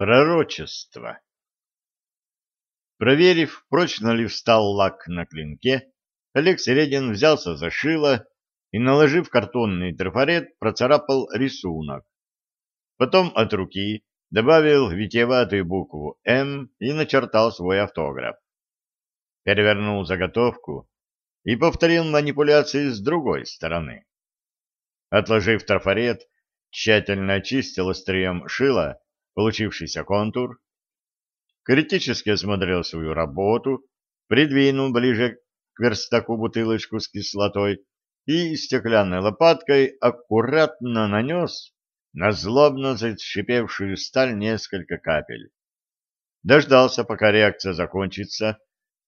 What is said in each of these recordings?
Пророчество. Проверив, прочно ли встал лак на клинке, Олег Середин взялся за шило и, наложив картонный трафарет, процарапал рисунок. Потом от руки добавил витиеватую букву «М» и начертал свой автограф. Перевернул заготовку и повторил манипуляции с другой стороны. Отложив трафарет, тщательно очистил острием шила получившийся контур, критически осмотрел свою работу, придвинул ближе к верстаку бутылочку с кислотой и стеклянной лопаткой аккуратно нанес на злобно зашипевшую сталь несколько капель. Дождался, пока реакция закончится,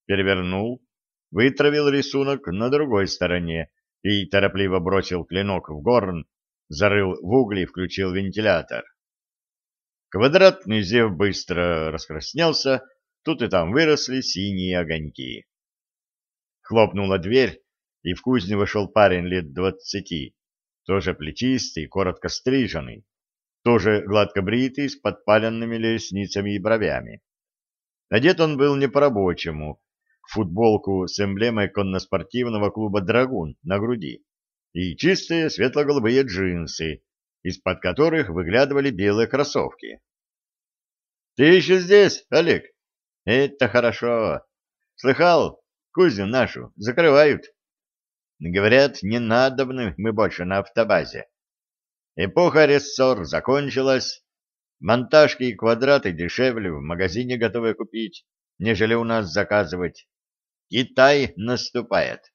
перевернул, вытравил рисунок на другой стороне и торопливо бросил клинок в горн, зарыл в угли и включил вентилятор. Квадратный зев быстро раскраснелся, тут и там выросли синие огоньки. Хлопнула дверь, и в кузню вошел парень лет двадцати, тоже плечистый, коротко стриженный, тоже гладко бритый, с подпаленными лесницами и бровями. Одет он был не по-рабочему, футболку с эмблемой конноспортивного клуба «Драгун» на груди и чистые светло-голубые джинсы, из-под которых выглядывали белые кроссовки. — Ты еще здесь, Олег? — Это хорошо. Слыхал, кузню нашу закрывают. Говорят, не надобны мы больше на автобазе. Эпоха рессор закончилась. Монтажки и квадраты дешевле в магазине готовы купить, нежели у нас заказывать. Китай наступает.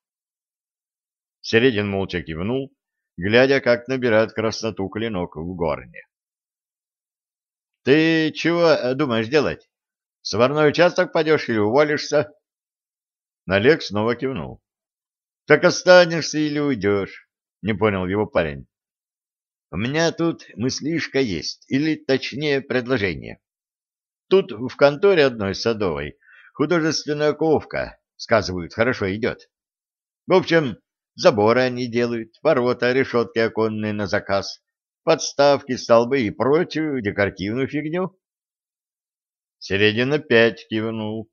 Середин молча кивнул, глядя, как набирает красноту клинок в горне. — Ты чего э, думаешь делать? Сварной участок пойдешь или уволишься? Налег снова кивнул. — Так останешься или уйдешь? — не понял его парень. — У меня тут мыслишка есть, или точнее предложение. Тут в конторе одной садовой художественная ковка, сказывают, хорошо идет. В общем, Заборы они делают, ворота, решетки оконные на заказ, подставки, столбы и прочую декоративную фигню. Середин опять кивнул,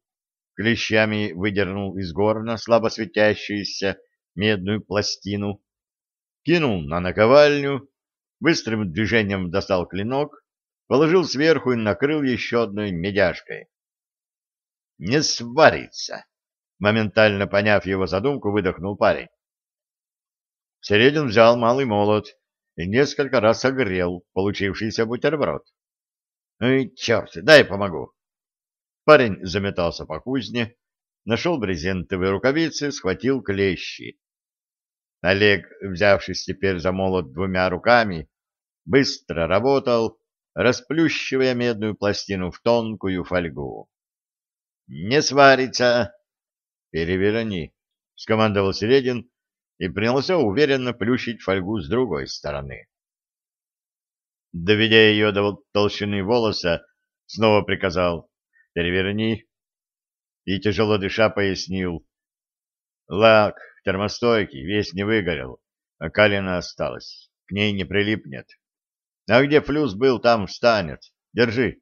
клещами выдернул из горна слабо светящуюся медную пластину, кинул на наковальню, быстрым движением достал клинок, положил сверху и накрыл еще одной медяшкой. «Не сварится!» Моментально поняв его задумку, выдохнул парень. Середин взял малый молот и несколько раз огрел получившийся бутерброд. «Ой, черт, дай помогу!» Парень заметался по кузне, нашел брезентовые рукавицы, схватил клещи. Олег, взявшись теперь за молот двумя руками, быстро работал, расплющивая медную пластину в тонкую фольгу. «Не сварится!» «Переверни!» — скомандовал Середин, и принялся уверенно плющить фольгу с другой стороны. Доведя ее до толщины волоса, снова приказал «переверни» и, тяжело дыша, пояснил «лак термостойкий, весь не выгорел, а калина осталась, к ней не прилипнет. А где флюс был, там встанет. Держи».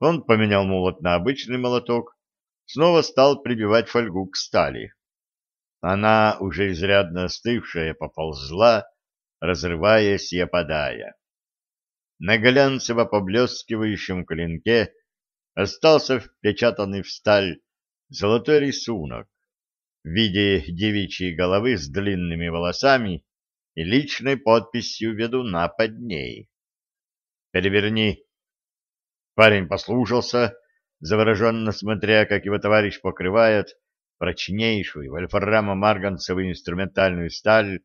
Он поменял молот на обычный молоток, снова стал прибивать фольгу к стали. Она, уже изрядно остывшая, поползла, разрываясь и опадая. На глянцево поблескивающем клинке остался впечатанный в сталь золотой рисунок в виде девичьей головы с длинными волосами и личной подписью ведуна под ней. «Переверни!» Парень послушался, завороженно смотря, как его товарищ покрывает прочнейшую вольфрамо-марганцевую инструментальную сталь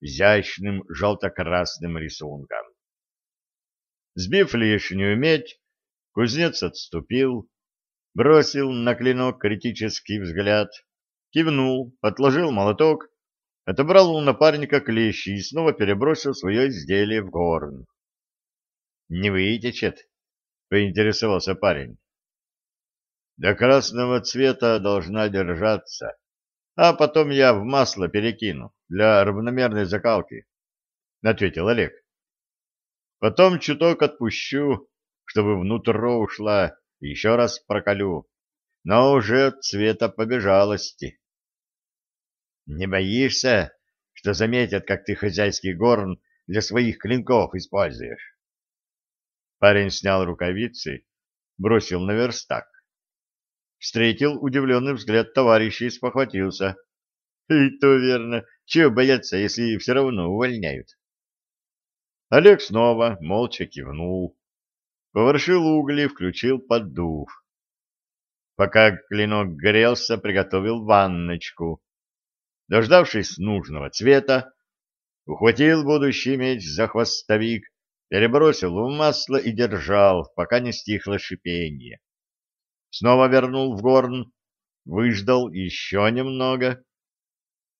изящным желто-красным рисунком. Сбив лишнюю медь, кузнец отступил, бросил на клинок критический взгляд, кивнул, отложил молоток, отобрал у напарника клещи и снова перебросил свое изделие в горн. — Не вытечет? — поинтересовался парень до красного цвета должна держаться, а потом я в масло перекину для равномерной закалки, — ответил Олег. Потом чуток отпущу, чтобы внутрь ушла, еще раз проколю, но уже цвета побежалости. Не боишься, что заметят, как ты хозяйский горн для своих клинков используешь? Парень снял рукавицы, бросил на верстак. Встретил удивленный взгляд товарища и спохватился. И то верно. Чего бояться, если все равно увольняют? Олег снова молча кивнул. Поворшил угли, включил поддув. Пока клинок грелся, приготовил ванночку. Дождавшись нужного цвета, ухватил будущий меч за хвостовик, перебросил в масло и держал, пока не стихло шипение. Снова вернул в горн, выждал еще немного,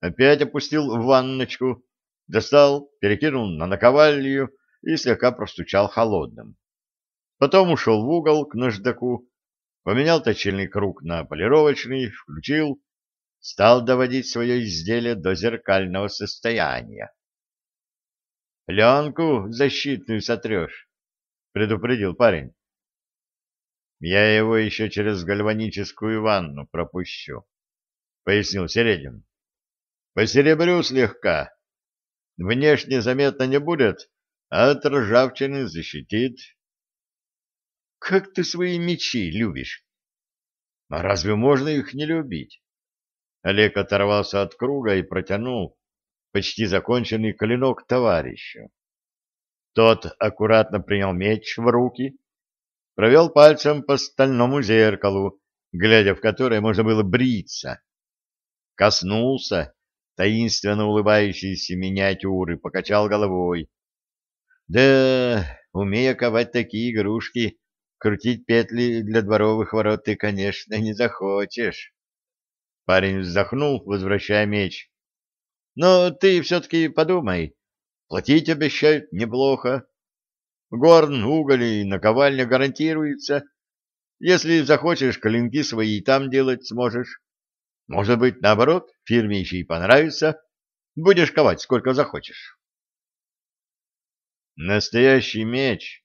опять опустил в ванночку, достал, перекинул на наковальню и слегка простучал холодным. Потом ушел в угол к наждаку, поменял точильный круг на полировочный, включил, стал доводить свое изделие до зеркального состояния. — Пленку защитную сотрешь, — предупредил парень. — Я его еще через гальваническую ванну пропущу, — пояснил Середин. — Посеребрю слегка. Внешне заметно не будет, а от ржавчины защитит. — Как ты свои мечи любишь? — А разве можно их не любить? Олег оторвался от круга и протянул почти законченный клинок товарищу. Тот аккуратно принял меч в руки, провел пальцем по стальному зеркалу, глядя в которое можно было бриться. Коснулся таинственно улыбающейся миниатюры, покачал головой. Да, умея ковать такие игрушки, крутить петли для дворовых ворот ты, конечно, не захочешь. Парень вздохнул, возвращая меч. Но ты все-таки подумай. Платить обещают неплохо. Горн, уголь и наковальня гарантируется. Если захочешь, клинки свои там делать сможешь. Может быть, наоборот, фирме еще и понравится. Будешь ковать сколько захочешь. Настоящий меч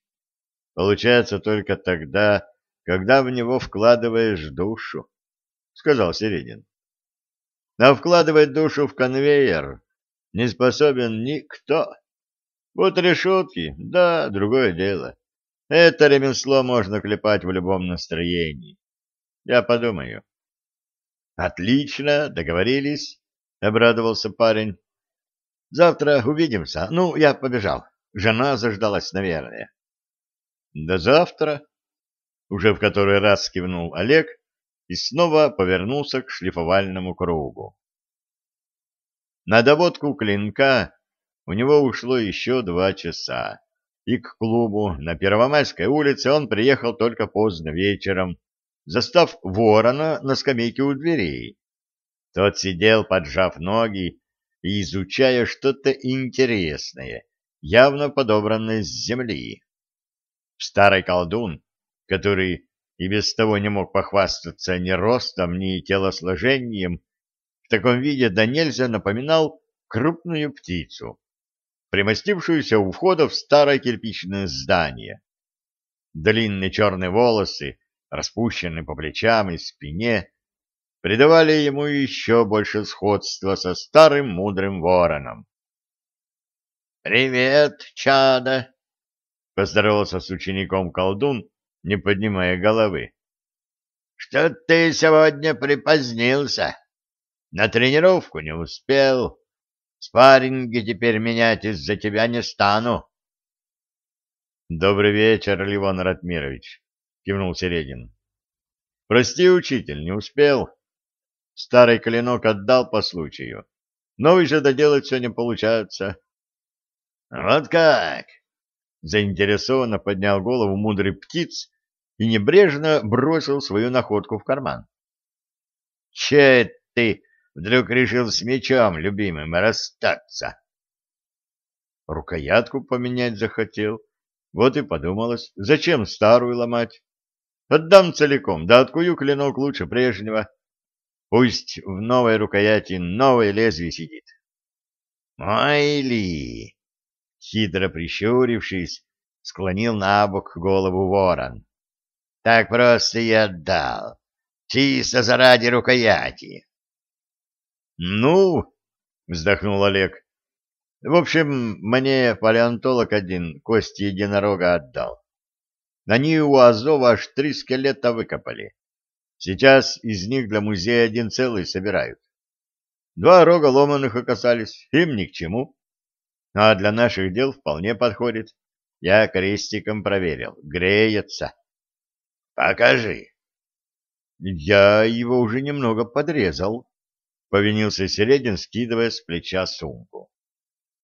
получается только тогда, когда в него вкладываешь душу, — сказал Середин. А вкладывать душу в конвейер не способен никто. Вот решетки, да, другое дело. Это ремесло можно клепать в любом настроении. Я подумаю. Отлично, договорились, обрадовался парень. Завтра увидимся. Ну, я побежал. Жена заждалась, наверное. До завтра. Уже в который раз кивнул Олег и снова повернулся к шлифовальному кругу. На доводку клинка у него ушло еще два часа, и к клубу на Первомайской улице он приехал только поздно вечером, застав ворона на скамейке у дверей. Тот сидел, поджав ноги и изучая что-то интересное, явно подобранное с земли. Старый колдун, который и без того не мог похвастаться ни ростом, ни телосложением, в таком виде да нельзя напоминал крупную птицу, примостившуюся у входа в старое кирпичное здание. Длинные черные волосы, распущенные по плечам и спине, придавали ему еще больше сходства со старым мудрым вороном. «Привет, чада!» — поздоровался с учеником колдун, не поднимая головы. — Что ты сегодня припозднился? На тренировку не успел. Спарринги теперь менять из-за тебя не стану. — Добрый вечер, Ливон Ратмирович, — кивнул Середин. — Прости, учитель, не успел. Старый клинок отдал по случаю. Новый же доделать все не получается. — Вот как? Заинтересованно поднял голову мудрый птиц и небрежно бросил свою находку в карман. — Че ты вдруг решил с мечом любимым расстаться? Рукоятку поменять захотел. Вот и подумалось, зачем старую ломать? Отдам целиком, да откую клинок лучше прежнего. Пусть в новой рукояти новое лезвие сидит. — Ой ли! Хитро прищурившись, склонил на бок голову ворон. Так просто и отдал. Чисто заради рукояти. Ну, вздохнул Олег. В общем, мне палеонтолог один кости единорога отдал. Они у Азова аж три скелета выкопали. Сейчас из них для музея один целый собирают. Два рога ломаных оказались, им ни к чему. А для наших дел вполне подходит. Я крестиком проверил. Греется. Покажи. Я его уже немного подрезал, — повинился Середин, скидывая с плеча сумку.